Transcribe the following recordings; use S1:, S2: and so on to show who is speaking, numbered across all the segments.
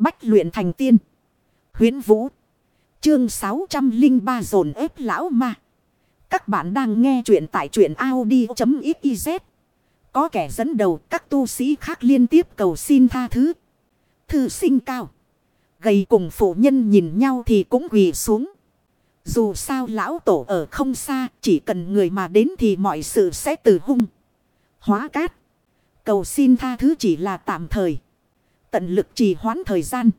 S1: Bách luyện thành tiên. Huyến Vũ. Chương 603 dồn ép lão ma. Các bạn đang nghe truyện tại truyện Audi.xyz. Có kẻ dẫn đầu các tu sĩ khác liên tiếp cầu xin tha thứ. Thư sinh cao. Gầy cùng phụ nhân nhìn nhau thì cũng quỳ xuống. Dù sao lão tổ ở không xa, chỉ cần người mà đến thì mọi sự sẽ từ hung. Hóa cát. Cầu xin tha thứ chỉ là tạm thời. Tận lực trì hoãn thời gian.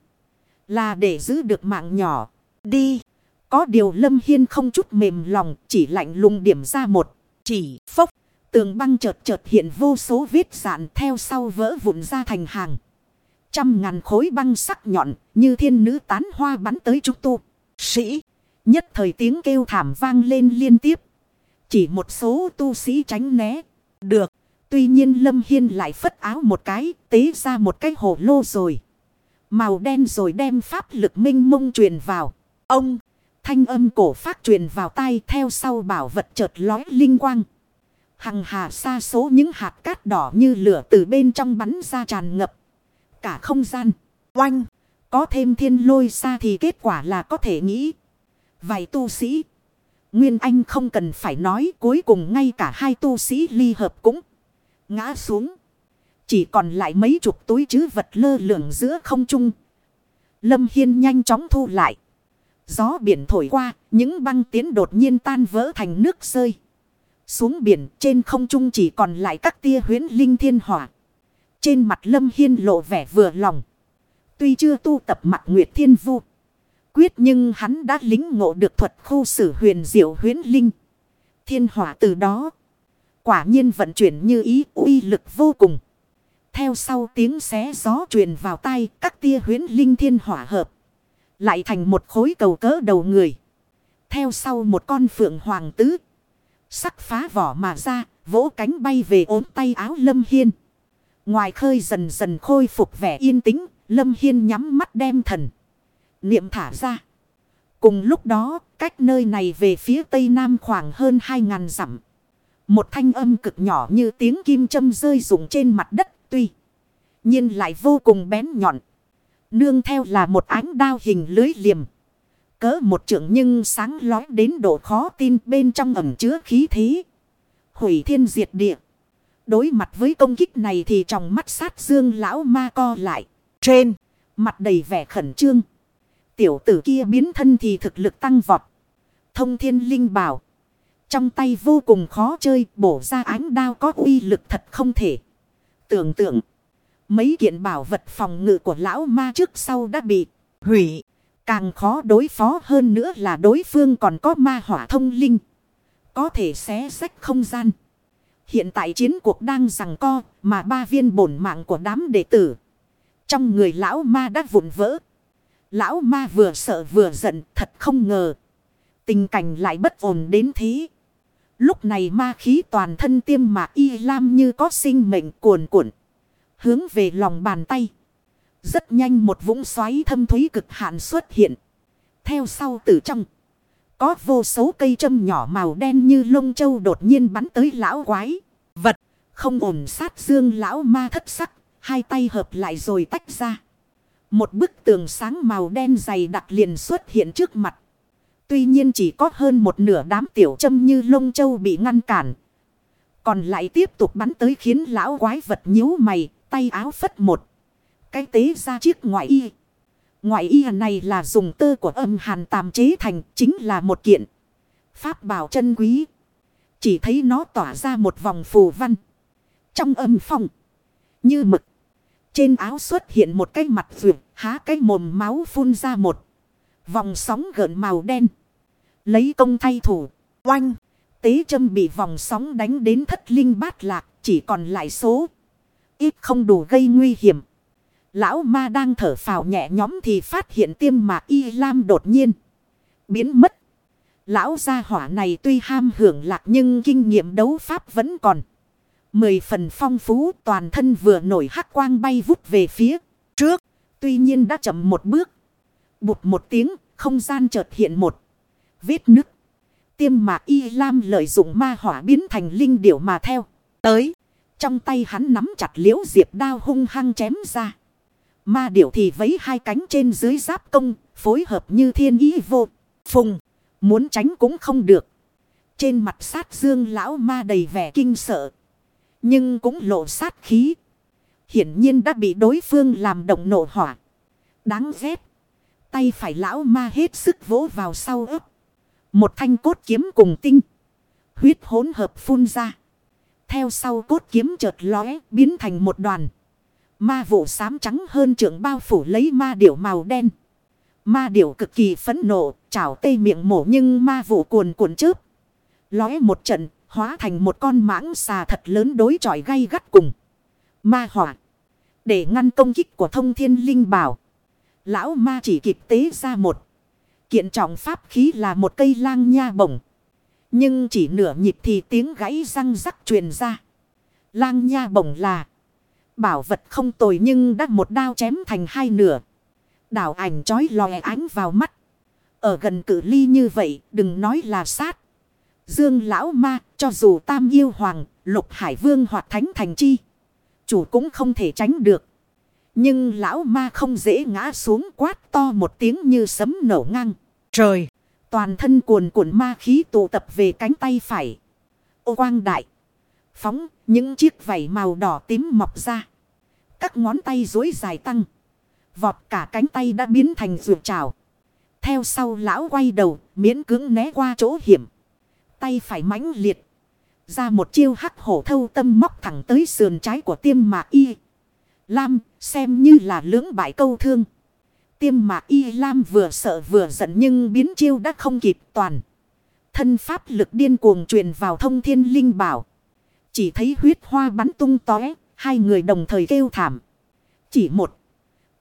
S1: Là để giữ được mạng nhỏ. Đi. Có điều Lâm Hiên không chút mềm lòng, chỉ lạnh lùng điểm ra một. Chỉ phốc. Tường băng chợt chợt hiện vô số vết dạn theo sau vỡ vụn ra thành hàng. Trăm ngàn khối băng sắc nhọn như thiên nữ tán hoa bắn tới chúng tu. Sĩ. Nhất thời tiếng kêu thảm vang lên liên tiếp. Chỉ một số tu sĩ tránh né. Được. Tuy nhiên Lâm Hiên lại phất áo một cái. Tế ra một cái hồ lô rồi. Màu đen rồi đem pháp lực minh mông truyền vào. Ông. Thanh âm cổ phát truyền vào tay theo sau bảo vật chợt lói linh quang. Hằng hà xa số những hạt cát đỏ như lửa từ bên trong bắn ra tràn ngập. Cả không gian. Oanh. Có thêm thiên lôi xa thì kết quả là có thể nghĩ. Vài tu sĩ. Nguyên Anh không cần phải nói cuối cùng ngay cả hai tu sĩ ly hợp cũng ngã xuống. Chỉ còn lại mấy chục túi chứ vật lơ lửng giữa không trung. Lâm Hiên nhanh chóng thu lại. Gió biển thổi qua, những băng tiến đột nhiên tan vỡ thành nước rơi. Xuống biển trên không trung chỉ còn lại các tia huyến linh thiên hỏa. Trên mặt Lâm Hiên lộ vẻ vừa lòng. Tuy chưa tu tập mặt Nguyệt Thiên Vu. Quyết nhưng hắn đã lính ngộ được thuật khu sử huyền diệu huyến linh. Thiên hỏa từ đó. Quả nhiên vận chuyển như ý uy lực vô cùng. Theo sau tiếng xé gió truyền vào tay các tia huyến linh thiên hỏa hợp. Lại thành một khối cầu cỡ đầu người. Theo sau một con phượng hoàng tứ. Sắc phá vỏ mà ra, vỗ cánh bay về ốm tay áo Lâm Hiên. Ngoài khơi dần dần khôi phục vẻ yên tĩnh, Lâm Hiên nhắm mắt đem thần. Niệm thả ra. Cùng lúc đó, cách nơi này về phía tây nam khoảng hơn 2.000 dặm. Một thanh âm cực nhỏ như tiếng kim châm rơi rụng trên mặt đất tuy. nhiên lại vô cùng bén nhọn. Nương theo là một ánh đao hình lưới liềm. Cỡ một trượng nhưng sáng lói đến độ khó tin bên trong ẩm chứa khí thế. Hủy thiên diệt địa. Đối mặt với công kích này thì trong mắt sát dương lão ma co lại. Trên, mặt đầy vẻ khẩn trương. Tiểu tử kia biến thân thì thực lực tăng vọt. Thông thiên linh bảo. Trong tay vô cùng khó chơi, bổ ra ánh đao có uy lực thật không thể. Tưởng tượng. Mấy kiện bảo vật phòng ngự của lão ma trước sau đã bị hủy. Càng khó đối phó hơn nữa là đối phương còn có ma hỏa thông linh. Có thể xé sách không gian. Hiện tại chiến cuộc đang rằng co mà ba viên bổn mạng của đám đệ tử. Trong người lão ma đã vụn vỡ. Lão ma vừa sợ vừa giận thật không ngờ. Tình cảnh lại bất ổn đến thế. Lúc này ma khí toàn thân tiêm mà y lam như có sinh mệnh cuồn cuộn. Hướng về lòng bàn tay. Rất nhanh một vũng xoáy thâm thúy cực hạn xuất hiện. Theo sau từ trong. Có vô số cây châm nhỏ màu đen như lông châu đột nhiên bắn tới lão quái. Vật. Không ổn sát dương lão ma thất sắc. Hai tay hợp lại rồi tách ra. Một bức tường sáng màu đen dày đặc liền xuất hiện trước mặt. Tuy nhiên chỉ có hơn một nửa đám tiểu châm như lông châu bị ngăn cản. Còn lại tiếp tục bắn tới khiến lão quái vật nhíu mày, tay áo phất một. Cái tế ra chiếc ngoại y. Ngoại y này là dùng tơ của âm hàn tàm chế thành chính là một kiện. Pháp bảo chân quý. Chỉ thấy nó tỏa ra một vòng phù văn. Trong âm phòng Như mực. Trên áo xuất hiện một cái mặt vượt, há cái mồm máu phun ra một. Vòng sóng gợn màu đen. Lấy công thay thủ, oanh. Tế châm bị vòng sóng đánh đến thất linh bát lạc, chỉ còn lại số. Ít không đủ gây nguy hiểm. Lão ma đang thở phào nhẹ nhóm thì phát hiện tiêm mạc y lam đột nhiên. Biến mất. Lão gia hỏa này tuy ham hưởng lạc nhưng kinh nghiệm đấu pháp vẫn còn. Mười phần phong phú toàn thân vừa nổi hắc quang bay vút về phía trước. Tuy nhiên đã chậm một bước. Bụt một tiếng, không gian chợt hiện một. Vết nứt. Tiêm mạc y lam lợi dụng ma hỏa biến thành linh điểu mà theo. Tới. Trong tay hắn nắm chặt liễu diệp đao hung hăng chém ra. Ma điểu thì vấy hai cánh trên dưới giáp công, phối hợp như thiên ý vô. Phùng, muốn tránh cũng không được. Trên mặt sát dương lão ma đầy vẻ kinh sợ. Nhưng cũng lộ sát khí. Hiển nhiên đã bị đối phương làm động nổ hỏa. Đáng ghét. Tay phải lão ma hết sức vỗ vào sau ấp. Một thanh cốt kiếm cùng tinh. Huyết hỗn hợp phun ra. Theo sau cốt kiếm chợt lóe biến thành một đoàn. Ma vụ xám trắng hơn trưởng bao phủ lấy ma điểu màu đen. Ma điểu cực kỳ phẫn nộ, chảo tê miệng mổ nhưng ma vụ cuồn cuộn chớp. Lóe một trận, hóa thành một con mãng xà thật lớn đối chọi gay gắt cùng. Ma hỏa. Để ngăn công kích của thông thiên linh bảo. Lão ma chỉ kịp tế ra một. Kiện trọng pháp khí là một cây lang nha bổng. Nhưng chỉ nửa nhịp thì tiếng gãy răng rắc truyền ra. Lang nha bổng là. Bảo vật không tồi nhưng đã một đao chém thành hai nửa. Đảo ảnh chói lòe ánh vào mắt. Ở gần cử ly như vậy, đừng nói là sát. Dương lão ma, cho dù tam yêu hoàng, lục hải vương hoặc thánh thành chi. Chủ cũng không thể tránh được. Nhưng lão ma không dễ ngã xuống quát to một tiếng như sấm nổ ngang. Trời! Toàn thân cuồn cuộn ma khí tụ tập về cánh tay phải. Ô quang đại. Phóng những chiếc vảy màu đỏ tím mọc ra. Các ngón tay dối dài tăng. Vọt cả cánh tay đã biến thành ruột trào. Theo sau lão quay đầu, miễn cưỡng né qua chỗ hiểm. Tay phải mãnh liệt. Ra một chiêu hắc hổ thâu tâm móc thẳng tới sườn trái của tiêm mạc y. Lam xem như là lưỡng bại câu thương. Tiêm mà y lam vừa sợ vừa giận nhưng biến chiêu đã không kịp toàn. Thân pháp lực điên cuồng truyền vào thông thiên linh bảo. Chỉ thấy huyết hoa bắn tung tóe, hai người đồng thời kêu thảm. Chỉ một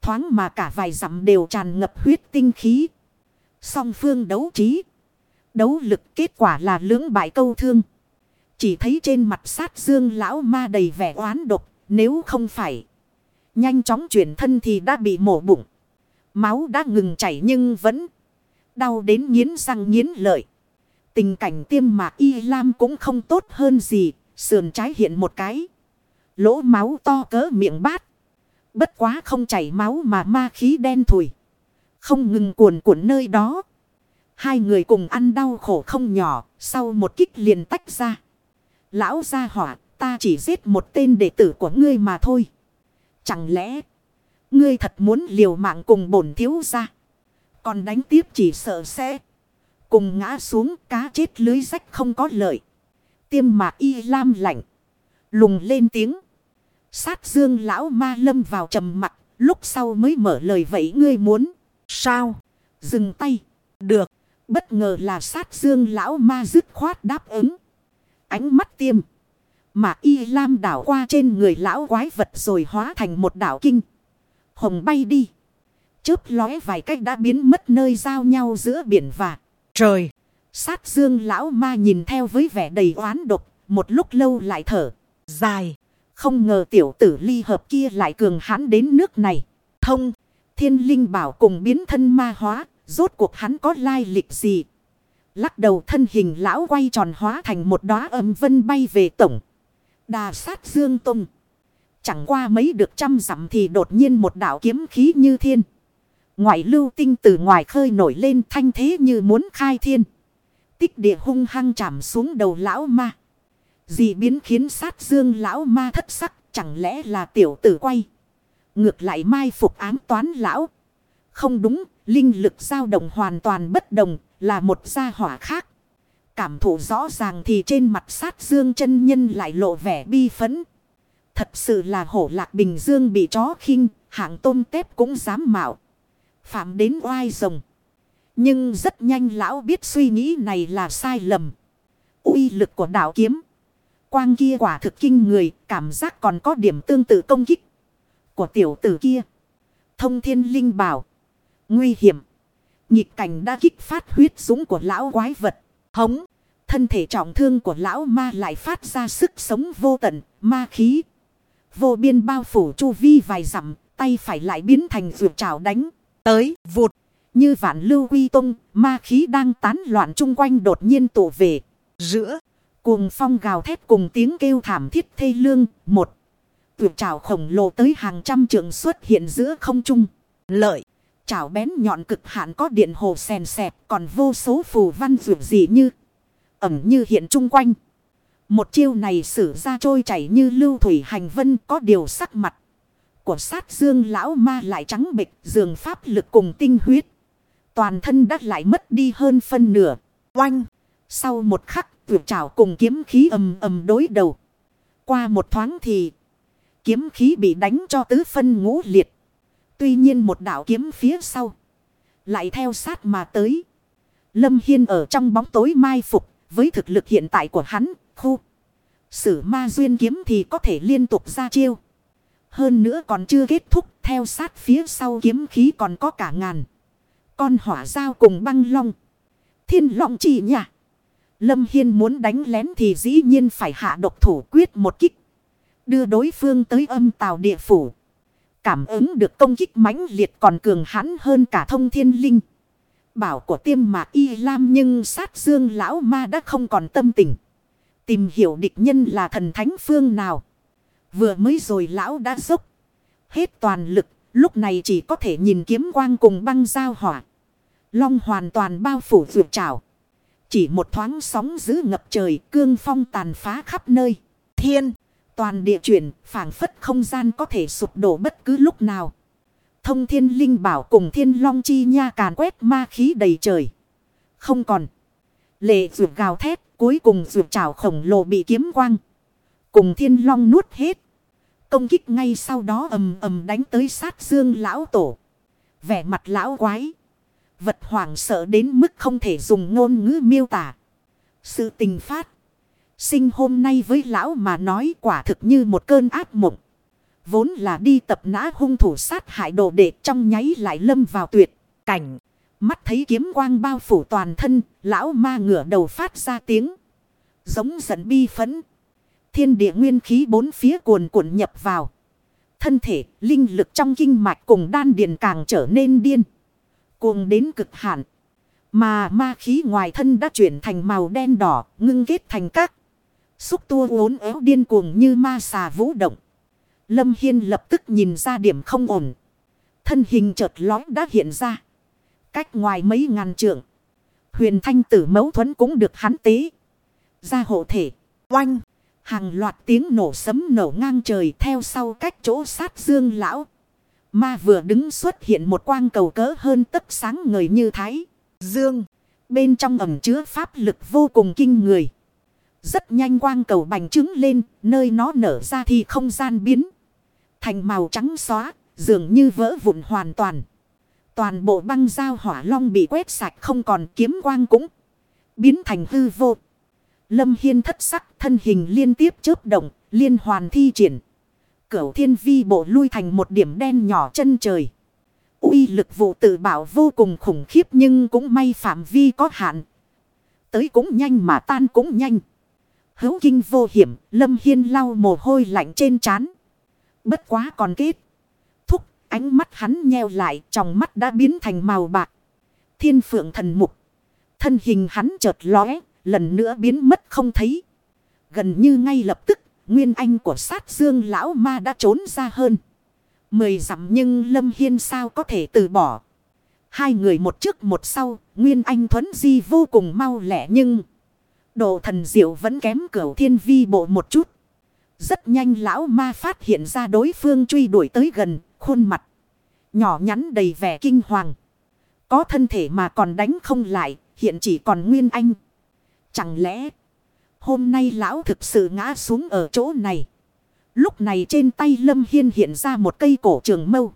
S1: thoáng mà cả vài dặm đều tràn ngập huyết tinh khí. Song phương đấu trí. Đấu lực kết quả là lưỡng bại câu thương. Chỉ thấy trên mặt sát dương lão ma đầy vẻ oán độc, nếu không phải. Nhanh chóng chuyển thân thì đã bị mổ bụng. Máu đã ngừng chảy nhưng vẫn đau đến nghiến răng nghiến lợi. Tình cảnh tiêm mạc y lam cũng không tốt hơn gì. Sườn trái hiện một cái. Lỗ máu to cỡ miệng bát. Bất quá không chảy máu mà ma khí đen thùi. Không ngừng cuồn cuộn nơi đó. Hai người cùng ăn đau khổ không nhỏ. Sau một kích liền tách ra. Lão gia hỏa, ta chỉ giết một tên đệ tử của ngươi mà thôi. Chẳng lẽ, Ngươi thật muốn liều mạng cùng bổn thiếu ra. Còn đánh tiếp chỉ sợ sẽ. Cùng ngã xuống cá chết lưới rách không có lợi. Tiêm mạc y lam lạnh. Lùng lên tiếng. Sát dương lão ma lâm vào trầm mặt. Lúc sau mới mở lời vậy ngươi muốn. Sao? Dừng tay. Được. Bất ngờ là sát dương lão ma dứt khoát đáp ứng. Ánh mắt tiêm. Mà y lam đảo qua trên người lão quái vật rồi hóa thành một đảo kinh hồng bay đi. Chớp lóe vài cách đã biến mất nơi giao nhau giữa biển và trời. Sát dương lão ma nhìn theo với vẻ đầy oán độc, một lúc lâu lại thở, dài. Không ngờ tiểu tử ly hợp kia lại cường hãn đến nước này. Thông, thiên linh bảo cùng biến thân ma hóa, rốt cuộc hắn có lai lịch gì. Lắc đầu thân hình lão quay tròn hóa thành một đóa âm vân bay về tổng. Đà sát dương tung. Chẳng qua mấy được trăm dặm thì đột nhiên một đạo kiếm khí như thiên. Ngoại lưu tinh từ ngoài khơi nổi lên thanh thế như muốn khai thiên. Tích địa hung hăng chạm xuống đầu lão ma. Dị biến khiến sát dương lão ma thất sắc chẳng lẽ là tiểu tử quay. Ngược lại mai phục ám toán lão. Không đúng, linh lực dao động hoàn toàn bất đồng, là một gia hỏa khác. Cảm thụ rõ ràng thì trên mặt sát dương chân nhân lại lộ vẻ bi phấn. Thật sự là hổ lạc bình dương bị chó khinh, hạng tôm tép cũng dám mạo. Phạm đến oai rồng. Nhưng rất nhanh lão biết suy nghĩ này là sai lầm. uy lực của đạo kiếm. Quang kia quả thực kinh người, cảm giác còn có điểm tương tự công kích. Của tiểu tử kia. Thông thiên linh bảo. Nguy hiểm. Nhịp cảnh đã kích phát huyết súng của lão quái vật. Hống. Thân thể trọng thương của lão ma lại phát ra sức sống vô tận, ma khí. Vô biên bao phủ chu vi vài dặm, tay phải lại biến thành rượu trào đánh. Tới, vụt. Như vạn lưu quy tung, ma khí đang tán loạn chung quanh đột nhiên tụ về. Giữa, cuồng phong gào thét cùng tiếng kêu thảm thiết thê lương. Một, Rượu trào khổng lồ tới hàng trăm trường xuất hiện giữa không trung. Lợi. Chảo bén nhọn cực hạn có điện hồ sèn sẹp, còn vô số phù văn vượt gì như, ẩm như hiện chung quanh. Một chiêu này sử ra trôi chảy như lưu thủy hành vân có điều sắc mặt. Của sát dương lão ma lại trắng bịch dường pháp lực cùng tinh huyết. Toàn thân đã lại mất đi hơn phân nửa. Oanh! Sau một khắc tuyệt trảo cùng kiếm khí ầm ầm đối đầu. Qua một thoáng thì, kiếm khí bị đánh cho tứ phân ngũ liệt. Tuy nhiên một đạo kiếm phía sau. Lại theo sát mà tới. Lâm Hiên ở trong bóng tối mai phục. Với thực lực hiện tại của hắn. Khu. Sử ma duyên kiếm thì có thể liên tục ra chiêu. Hơn nữa còn chưa kết thúc. Theo sát phía sau kiếm khí còn có cả ngàn. Con hỏa giao cùng băng long. Thiên long chỉ nhà. Lâm Hiên muốn đánh lén thì dĩ nhiên phải hạ độc thủ quyết một kích. Đưa đối phương tới âm tàu địa phủ. Cảm ứng được công kích mãnh liệt còn cường hãn hơn cả thông thiên linh. Bảo của tiêm mạc y lam nhưng sát dương lão ma đã không còn tâm tình. Tìm hiểu địch nhân là thần thánh phương nào. Vừa mới rồi lão đã dốc. Hết toàn lực. Lúc này chỉ có thể nhìn kiếm quang cùng băng giao hỏa. Long hoàn toàn bao phủ vượt trào. Chỉ một thoáng sóng giữ ngập trời, cương phong tàn phá khắp nơi. Thiên, toàn địa chuyển, phảng phất không gian có thể sụp đổ bất cứ lúc nào. Thông thiên linh bảo cùng thiên long chi nha càn quét ma khí đầy trời. Không còn. Lệ rượu gào thét, cuối cùng rượu trào khổng lồ bị kiếm quang. Cùng thiên long nuốt hết. Công kích ngay sau đó ầm ầm đánh tới sát dương lão tổ. Vẻ mặt lão quái. Vật hoảng sợ đến mức không thể dùng ngôn ngữ miêu tả. Sự tình phát. Sinh hôm nay với lão mà nói quả thực như một cơn ác mộng. Vốn là đi tập nã hung thủ sát hại đồ đệ trong nháy lại lâm vào tuyệt cảnh. Mắt thấy kiếm quang bao phủ toàn thân, lão ma ngửa đầu phát ra tiếng. Giống giận bi phấn. Thiên địa nguyên khí bốn phía cuồn cuộn nhập vào. Thân thể, linh lực trong kinh mạch cùng đan điền càng trở nên điên cuồng đến cực hạn. Mà ma khí ngoài thân đã chuyển thành màu đen đỏ, ngưng kết thành các. Xúc tua uốn éo điên cuồng như ma xà vũ động. Lâm Hiên lập tức nhìn ra điểm không ổn. Thân hình chợt lói đã hiện ra. Cách ngoài mấy ngàn trượng. Huyền thanh tử mấu thuẫn cũng được hắn tế. Ra hộ thể. Oanh. Hàng loạt tiếng nổ sấm nổ ngang trời theo sau cách chỗ sát dương lão. Ma vừa đứng xuất hiện một quang cầu cỡ hơn tất sáng người như thái. Dương. Bên trong ẩm chứa pháp lực vô cùng kinh người. Rất nhanh quang cầu bành trứng lên. Nơi nó nở ra thì không gian biến. Thành màu trắng xóa. Dường như vỡ vụn hoàn toàn. Toàn bộ băng dao hỏa long bị quét sạch không còn kiếm quang cũng. Biến thành hư vô. Lâm Hiên thất sắc, thân hình liên tiếp chớp động. Liên hoàn thi triển. Cửu thiên vi bộ lui thành một điểm đen nhỏ chân trời. uy lực vụ tự bảo vô cùng khủng khiếp nhưng cũng may phạm vi có hạn. Tới cũng nhanh mà tan cũng nhanh. Hữu kinh vô hiểm, Lâm Hiên lau mồ hôi lạnh trên trán. Bất quá còn kết. Thúc, ánh mắt hắn nheo lại, trong mắt đã biến thành màu bạc. Thiên phượng thần mục. Thân hình hắn chợt lóe, lần nữa biến mất không thấy. Gần như ngay lập tức Nguyên anh của sát dương lão ma đã trốn ra hơn. Mười dặm nhưng Lâm Hiên sao có thể từ bỏ. Hai người một trước một sau, Nguyên Anh Thuấn Di vô cùng mau lẹ nhưng... Độ thần diệu vẫn kém cửu thiên vi bộ một chút. Rất nhanh lão ma phát hiện ra đối phương truy đuổi tới gần, khuôn mặt. Nhỏ nhắn đầy vẻ kinh hoàng. Có thân thể mà còn đánh không lại, hiện chỉ còn Nguyên Anh. Chẳng lẽ... Hôm nay lão thực sự ngã xuống ở chỗ này. Lúc này trên tay Lâm Hiên hiện ra một cây cổ trường mâu.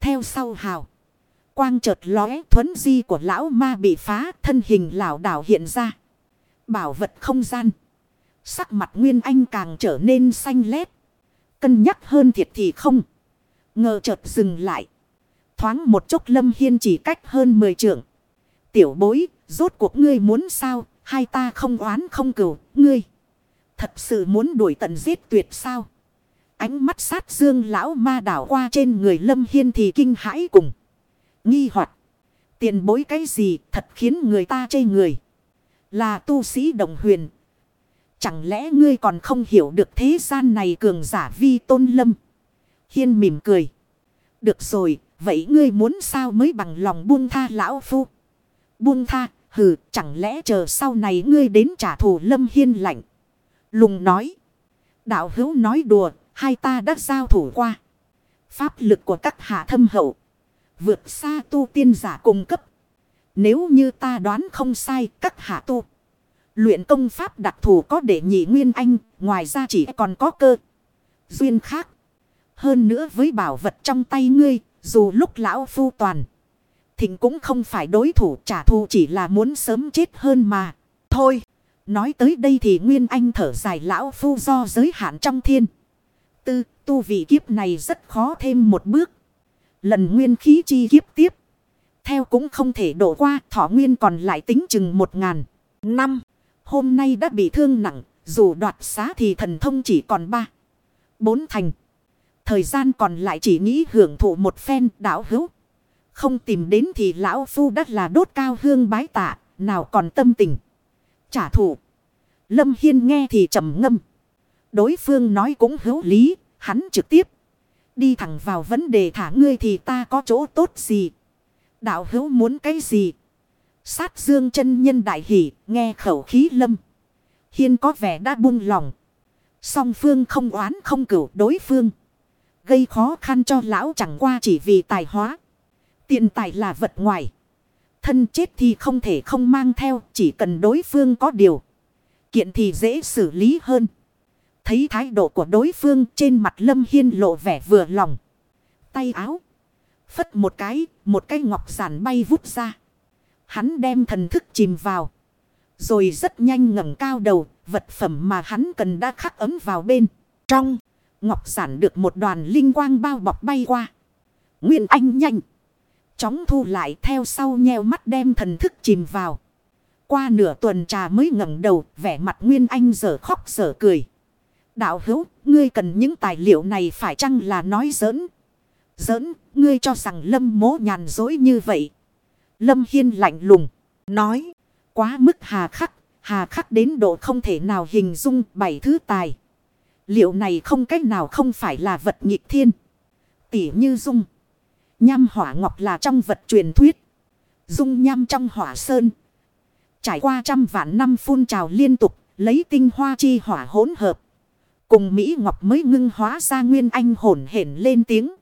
S1: Theo sau hào. Quang chợt lóe thuấn di của lão ma bị phá thân hình lão đảo hiện ra. Bảo vật không gian. Sắc mặt Nguyên Anh càng trở nên xanh lét. Cân nhắc hơn thiệt thì không. Ngờ chợt dừng lại. Thoáng một chốc Lâm Hiên chỉ cách hơn 10 trượng. Tiểu bối, rốt cuộc ngươi muốn sao? Hai ta không oán không cừu, ngươi. Thật sự muốn đuổi tận giết tuyệt sao? Ánh mắt sát dương lão ma đảo qua trên người lâm hiên thì kinh hãi cùng. Nghi hoặc Tiền bối cái gì thật khiến người ta chê người. Là tu sĩ đồng huyền. Chẳng lẽ ngươi còn không hiểu được thế gian này cường giả vi tôn lâm. Hiên mỉm cười. Được rồi, vậy ngươi muốn sao mới bằng lòng buông tha lão phu? Buông tha, hừ, chẳng lẽ chờ sau này ngươi đến trả thù lâm hiên lạnh. Lùng nói. Đạo hữu nói đùa, hai ta đã giao thủ qua. Pháp lực của các hạ thâm hậu. Vượt xa tu tiên giả cung cấp. Nếu như ta đoán không sai, các hạ tu. Luyện công pháp đặc thù có để nhị nguyên anh, ngoài ra chỉ còn có cơ. Duyên khác. Hơn nữa với bảo vật trong tay ngươi, dù lúc lão phu toàn. Thịnh cũng không phải đối thủ trả thù chỉ là muốn sớm chết hơn mà. Thôi, nói tới đây thì Nguyên Anh thở dài lão phu do giới hạn trong thiên. Tư, tu vị kiếp này rất khó thêm một bước. Lần nguyên khí chi kiếp tiếp. Theo cũng không thể đổ qua thọ nguyên còn lại tính chừng một ngàn năm. Hôm nay đã bị thương nặng, dù đoạt xá thì thần thông chỉ còn ba. Bốn thành. Thời gian còn lại chỉ nghĩ hưởng thụ một phen đảo hữu. Không tìm đến thì lão phu đất là đốt cao hương bái tạ, nào còn tâm tình. Trả thù. Lâm Hiên nghe thì trầm ngâm. Đối phương nói cũng hữu lý, hắn trực tiếp. Đi thẳng vào vấn đề thả ngươi thì ta có chỗ tốt gì. Đạo hữu muốn cái gì? Sát dương chân nhân đại hỷ, nghe khẩu khí lâm. Hiên có vẻ đã buông lòng. Song phương không oán không cửu đối phương. Gây khó khăn cho lão chẳng qua chỉ vì tài hóa. Tiền tài là vật ngoài. Thân chết thì không thể không mang theo, chỉ cần đối phương có điều. Kiện thì dễ xử lý hơn. Thấy thái độ của đối phương trên mặt Lâm Hiên lộ vẻ vừa lòng. Tay áo. Phất một cái, một cái ngọc giản bay vút ra. Hắn đem thần thức chìm vào. Rồi rất nhanh ngẩng cao đầu, vật phẩm mà hắn cần đã khắc ấm vào bên. Trong, ngọc giản được một đoàn linh quang bao bọc bay qua. Nguyên Anh nhanh. Chóng thu lại theo sau nheo mắt đem thần thức chìm vào. Qua nửa tuần trà mới ngẩng đầu, vẻ mặt Nguyên Anh dở khóc dở cười. Đạo hữu, ngươi cần những tài liệu này phải chăng là nói giỡn? Giỡn, ngươi cho rằng lâm mố nhàn dối như vậy. Lâm Hiên lạnh lùng, nói, quá mức hà khắc, hà khắc đến độ không thể nào hình dung bảy thứ tài. Liệu này không cách nào không phải là vật nghịch thiên. Tỉ như dung. Nham hỏa ngọc là trong vật truyền thuyết. Dung nham trong hỏa sơn. Trải qua trăm vạn năm phun trào liên tục, lấy tinh hoa chi hỏa hỗn hợp. Cùng Mỹ Ngọc mới ngưng hóa ra nguyên anh hồn hển lên tiếng.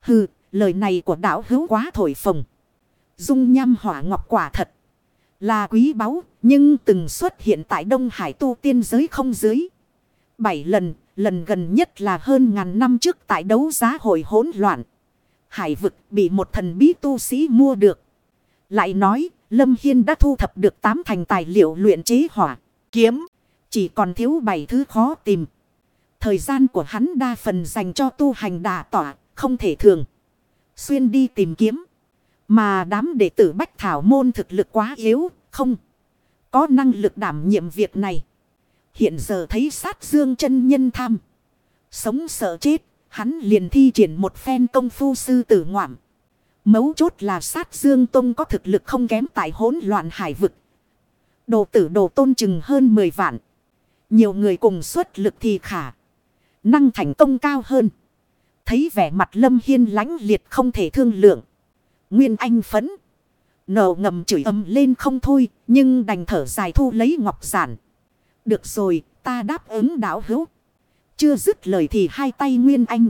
S1: Hừ, lời này của đạo hữu quá thổi phồng. Dung nham hỏa ngọc quả thật. Là quý báu, nhưng từng xuất hiện tại Đông Hải tu tiên giới không dưới. Bảy lần, lần gần nhất là hơn ngàn năm trước tại đấu giá hội hỗn loạn. Hải vực bị một thần bí tu sĩ mua được. Lại nói, Lâm Hiên đã thu thập được tám thành tài liệu luyện chế hỏa, kiếm. Chỉ còn thiếu bảy thứ khó tìm. Thời gian của hắn đa phần dành cho tu hành đà tỏa, không thể thường. Xuyên đi tìm kiếm. Mà đám đệ tử Bách Thảo Môn thực lực quá yếu, không. Có năng lực đảm nhiệm việc này. Hiện giờ thấy sát dương chân nhân tham. Sống sợ chết, hắn liền thi triển một phen công phu sư tử ngoạm. Mấu chốt là sát dương tông có thực lực không kém tại hỗn loạn hải vực. Đồ tử đồ tôn chừng hơn 10 vạn. Nhiều người cùng xuất lực thì khả. Năng thành công cao hơn. Thấy vẻ mặt lâm hiên lánh liệt không thể thương lượng. Nguyên anh phấn. Nở ngầm chửi âm lên không thôi. Nhưng đành thở dài thu lấy ngọc giản. Được rồi, ta đáp ứng đạo hữu. Chưa dứt lời thì hai tay Nguyên Anh.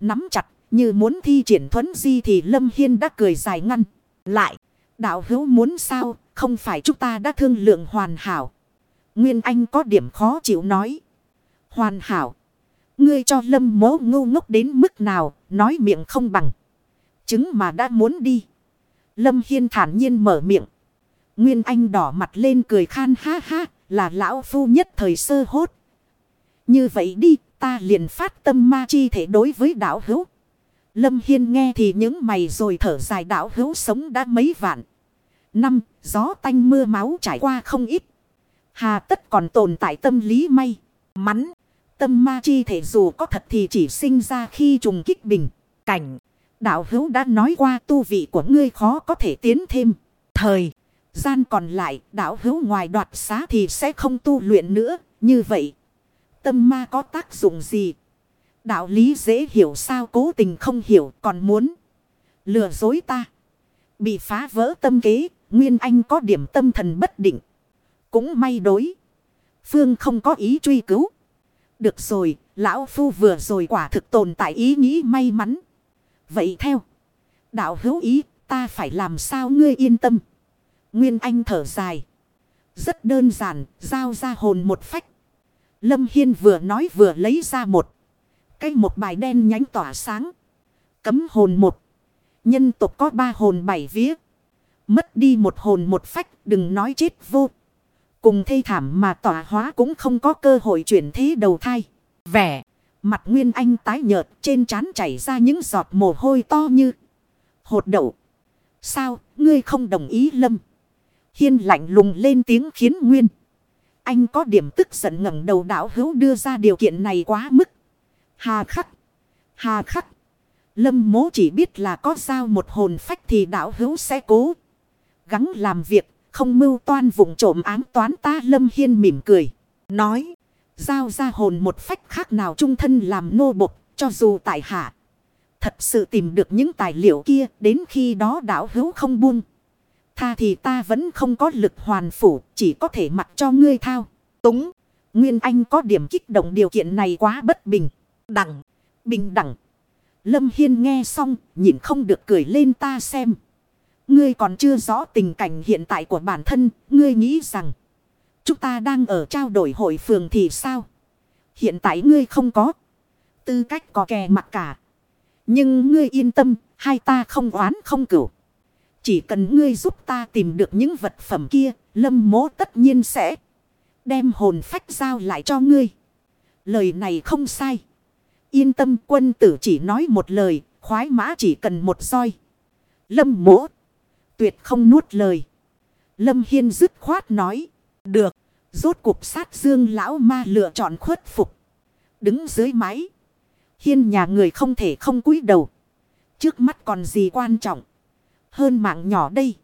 S1: Nắm chặt, như muốn thi triển thuấn di thì Lâm Hiên đã cười dài ngăn. Lại. Đạo hữu muốn sao. Không phải chúng ta đã thương lượng hoàn hảo. Nguyên Anh có điểm khó chịu nói. Hoàn hảo. Ngươi cho lâm mố ngu ngốc đến mức nào, nói miệng không bằng. Chứng mà đã muốn đi. Lâm Hiên thản nhiên mở miệng. Nguyên Anh đỏ mặt lên cười khan ha ha, là lão phu nhất thời sơ hốt. Như vậy đi, ta liền phát tâm ma chi thể đối với đạo hữu. Lâm Hiên nghe thì những mày rồi thở dài đạo hữu sống đã mấy vạn. Năm, gió tanh mưa máu trải qua không ít. Hà tất còn tồn tại tâm lý may, mắn. Tâm ma chi thể dù có thật thì chỉ sinh ra khi trùng kích bình. Cảnh. Đạo hữu đã nói qua tu vị của ngươi khó có thể tiến thêm. Thời. Gian còn lại đạo hữu ngoài đoạt xá thì sẽ không tu luyện nữa. Như vậy, tâm ma có tác dụng gì? Đạo lý dễ hiểu sao cố tình không hiểu còn muốn lừa dối ta. Bị phá vỡ tâm kế, Nguyên Anh có điểm tâm thần bất định. Cũng may đối. Phương không có ý truy cứu. Được rồi, lão phu vừa rồi quả thực tồn tại ý nghĩ may mắn. Vậy theo. Đạo hữu ý, ta phải làm sao ngươi yên tâm. Nguyên Anh thở dài. Rất đơn giản, giao ra hồn một phách. Lâm Hiên vừa nói vừa lấy ra một. Cái một bài đen nhánh tỏa sáng. Cấm hồn một. Nhân tục có ba hồn bảy vía. Mất đi một hồn một phách đừng nói chết vô. Cùng thê thảm mà tỏa hóa cũng không có cơ hội chuyển thế đầu thai. Vẻ. Mặt Nguyên Anh tái nhợt, trên trán chảy ra những giọt mồ hôi to như. Hột đậu. Sao, ngươi không đồng ý lâm. Hiên lạnh lùng lên tiếng khiến Nguyên. Anh có điểm tức giận ngẩng đầu đảo hữu đưa ra điều kiện này quá mức. Hà khắc. Hà khắc. Lâm mố chỉ biết là có sao một hồn phách thì đảo hữu sẽ cố. Gắng làm việc. Không mưu toan vùng trộm ám toán ta Lâm Hiên mỉm cười. Nói. Giao ra hồn một phách khác nào trung thân làm nô bộc. Cho dù tại hạ. Thật sự tìm được những tài liệu kia. Đến khi đó đảo hữu không buông. Tha thì ta vẫn không có lực hoàn phủ. Chỉ có thể mặc cho ngươi thao. Túng. Nguyên Anh có điểm kích động điều kiện này quá bất bình. Đẳng. Bình đẳng. Lâm Hiên nghe xong, nhìn không được cười lên ta xem. Ngươi còn chưa rõ tình cảnh hiện tại của bản thân, ngươi nghĩ rằng chúng ta đang ở trao đổi hội phường thì sao? Hiện tại ngươi không có tư cách có kè mặt cả. Nhưng ngươi yên tâm, hai ta không oán không cửu. Chỉ cần ngươi giúp ta tìm được những vật phẩm kia, lâm mố tất nhiên sẽ đem hồn phách giao lại cho ngươi. Lời này không sai. Yên tâm quân tử chỉ nói một lời, khoái mã chỉ cần một roi. Lâm mỗ. Tuyệt không nuốt lời. Lâm Hiên dứt khoát nói. Được. Rốt cục sát dương lão ma lựa chọn khuất phục. Đứng dưới máy. Hiên nhà người không thể không cúi đầu. Trước mắt còn gì quan trọng. Hơn mạng nhỏ đây.